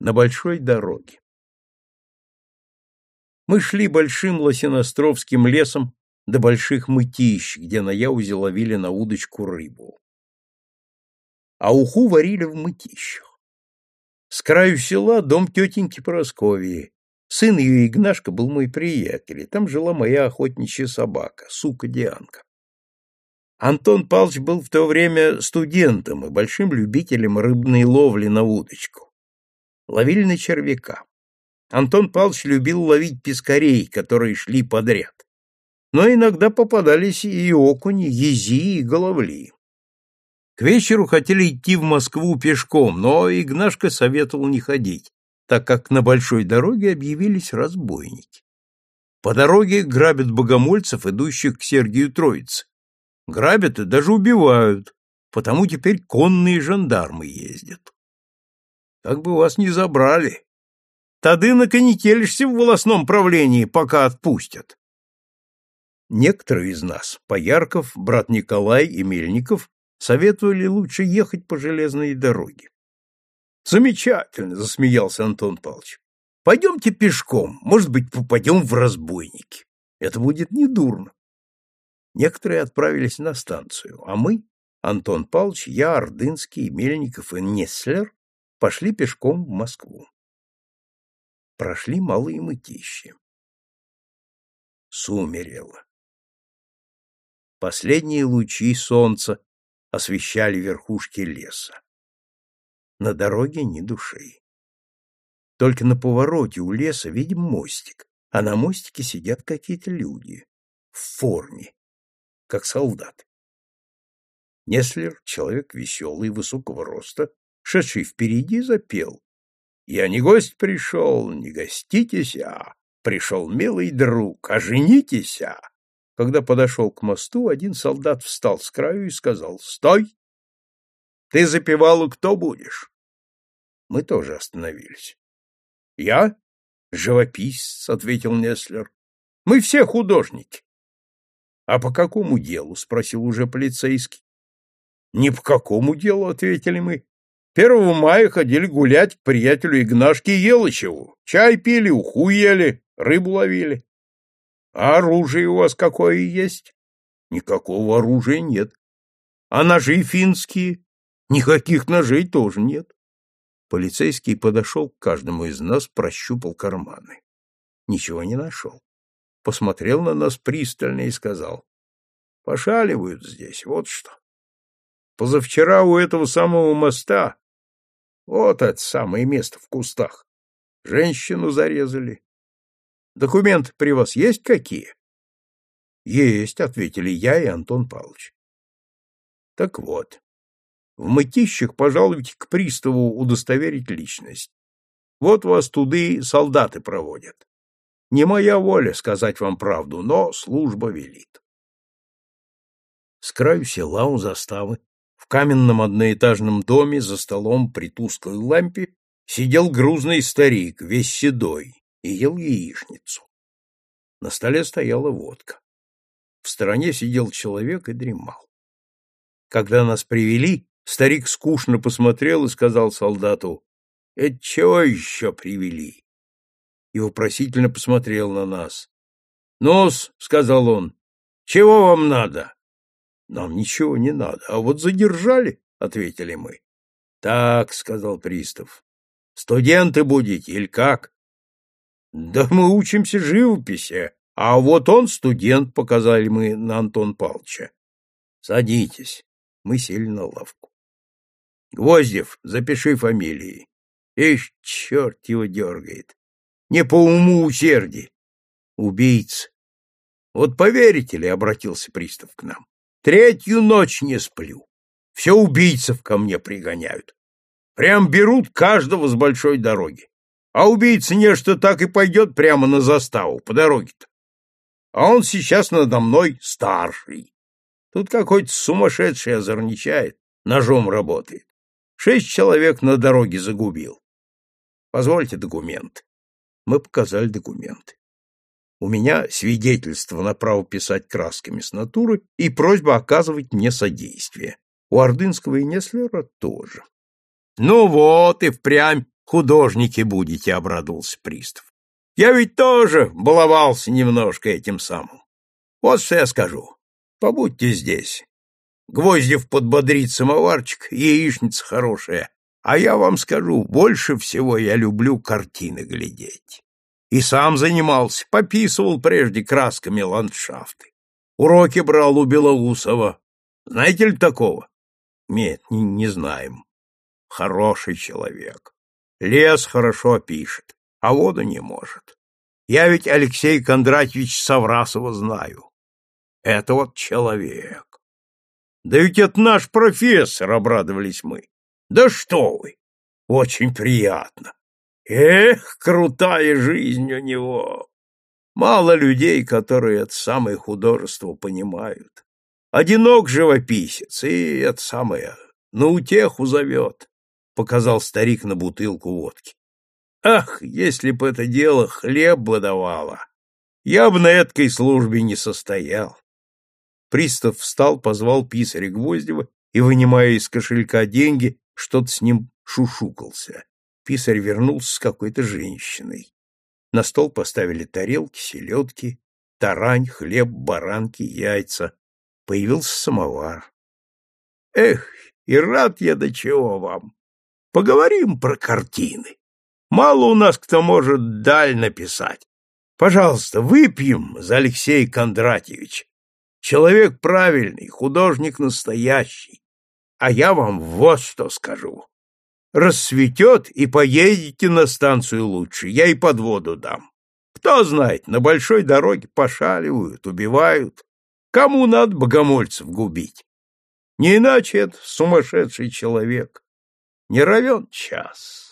на большой дороге. Мы шли большим лосиностровским лесом до больших мытищ, где на Яузе ловили на удочку рыбу. А уху варили в мытищах. С краю села дом тетеньки Поросковии. Сын ее Игнашка был мой приятель, и там жила моя охотничья собака, сука Дианка. Антон Павлович был в то время студентом и большим любителем рыбной ловли на удочку. Ловили на червяка. Антон Павлович любил ловить пескарей, которые шли подряд. Но иногда попадались и окуни, ези и головли. К вечеру хотели идти в Москву пешком, но Игнашка советовал не ходить, так как на большой дороге объявились разбойники. По дороге грабят богомольцев, идущих к Сергию Троице. Грабят и даже убивают, потому теперь конные жандармы ездят. Как бы вас не забрали. Тады наконетелишься в волосном правлении, пока отпустят. Некоторые из нас, Поярков, брат Николай и Мельников, советовали лучше ехать по железной дороге. Замечательно, засмеялся Антон Павлович. Пойдемте пешком, может быть, попадем в разбойники. Это будет недурно. Некоторые отправились на станцию, а мы, Антон Павлович, я, Ордынский, Мельников и Неслер, пошли пешком в Москву. Прошли малые мытищи. Сумерело. Последние лучи солнца освещали верхушки леса. На дороге ни души. Только на повороте у леса видим мостик, а на мостике сидят какие-то люди в форме, как солдаты. Неслер, человек веселый, высокого роста, шедший впереди, запел. «Я не гость пришел, не гоститесь, а пришел милый друг, а женитесь, а». Когда подошел к мосту, один солдат встал с краю и сказал «Стой! Ты запевал, кто будешь?» Мы тоже остановились. «Я? Живописец», — ответил Неслер. «Мы все художники. А по какому делу? спросил уже полицейский. Ни по какому делу, ответили мы. Первого мая ходили гулять к приятелю Игнашке Елычеву. Чай пили, уху ели, рыбу ловили. А оружие у вас какое есть? Никакого оружия нет. А ножи финские? Никаких ножей тоже нет. Полицейский подошел к каждому из нас, прощупал карманы. Ничего не нашел посмотрел на нас пристально и сказал, «Пошаливают здесь, вот что. Позавчера у этого самого моста, вот это самое место в кустах, женщину зарезали. Документы при вас есть какие?» «Есть», — ответили я и Антон Павлович. «Так вот, в мытищах пожалуйте к приставу удостоверить личность. Вот вас туды солдаты проводят. Не моя воля сказать вам правду, но служба велит. С краю села у заставы, каменном одноэтажном доме за столом при тусклой лампе сидел грузный старик, весь седой, и ел яичницу. На столе стояла водка. В стороне сидел человек и дремал. Когда нас привели, старик скучно посмотрел и сказал солдату, «Это чего еще привели?» и вопросительно посмотрел на нас. «Нос», — сказал он, — «чего вам надо?» «Нам ничего не надо, а вот задержали», — ответили мы. «Так», — сказал пристав, — «студенты будете или как?» «Да мы учимся живописи, а вот он студент», — показали мы на Антон Павловича. «Садитесь». Мы сели на лавку. «Гвоздев, запиши фамилии». Ишь, черт его дергает не по уму усердия. Убийц. Вот поверите ли, обратился пристав к нам, третью ночь не сплю. Все убийцев ко мне пригоняют. Прям берут каждого с большой дороги. А убийца нечто так и пойдет прямо на заставу, по дороге-то. А он сейчас надо мной старший. Тут какой-то сумасшедший озорничает, ножом работает. Шесть человек на дороге загубил. Позвольте документ. Мы показали документы. У меня свидетельство на право писать красками с натуры и просьба оказывать мне содействие. У Ордынского и Неслера тоже. — Ну вот и впрямь художники будете, — обрадовался пристав. Я ведь тоже баловался немножко этим самым. Вот что я скажу. Побудьте здесь. Гвоздев подбодрит самоварчик, яичница хорошая. А я вам скажу, больше всего я люблю картины глядеть. И сам занимался, пописывал прежде красками ландшафты. Уроки брал у Белоусова. Знаете ли такого? Нет, не, не знаем. Хороший человек. Лес хорошо пишет, а воду не может. Я ведь Алексей Кондратьевич Саврасова знаю. Это вот человек. Да ведь это наш профессор, обрадовались мы. Да что вы! Очень приятно. Эх, крутая жизнь у него! Мало людей, которые это самое художество понимают. Одинок живописец, и это самое, на утеху зовет, — показал старик на бутылку водки. Ах, если б это дело хлеб бы давало! Я бы на этой службе не состоял. Пристав встал, позвал писаря Гвоздева и, вынимая из кошелька деньги, что-то с ним шушукался. Писарь вернулся с какой-то женщиной. На стол поставили тарелки, селедки, тарань, хлеб, баранки, яйца. Появился самовар. Эх, и рад я до чего вам. Поговорим про картины. Мало у нас кто может даль написать. Пожалуйста, выпьем за Алексея Кондратьевича. Человек правильный, художник настоящий. А я вам вот что скажу. Рассветет, и поедете на станцию лучше, я и под воду дам. Кто знает, на большой дороге пошаливают, убивают. Кому надо богомольцев губить? Не иначе это сумасшедший человек. Не равен час.